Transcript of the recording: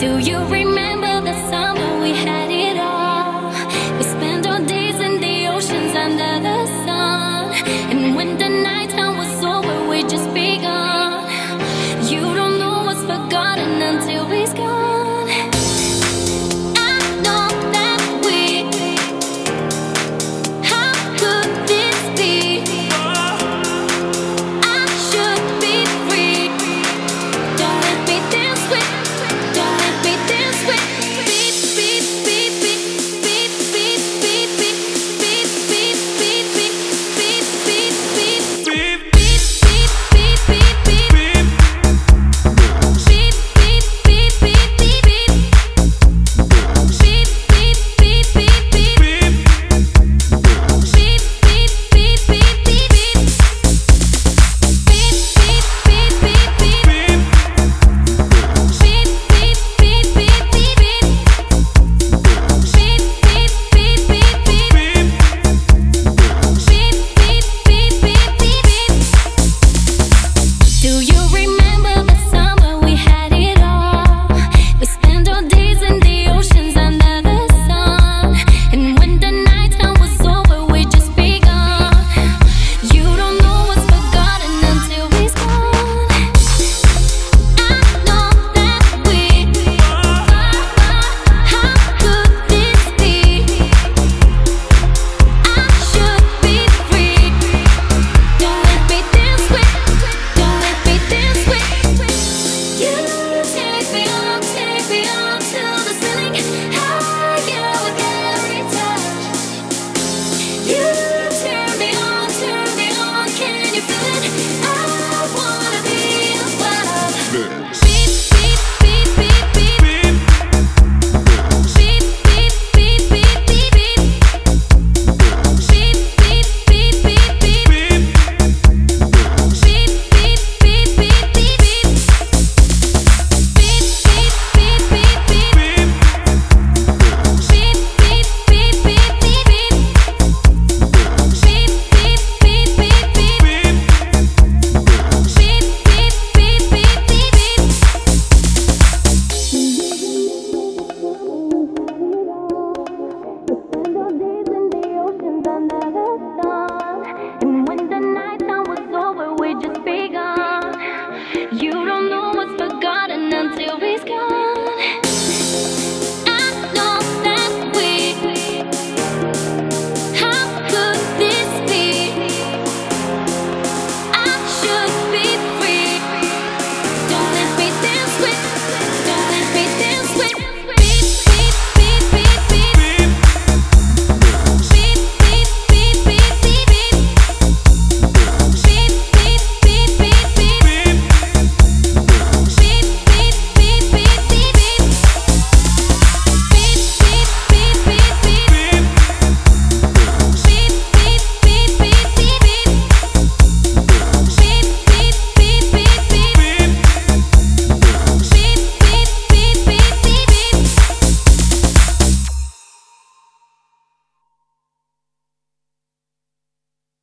Do you remember?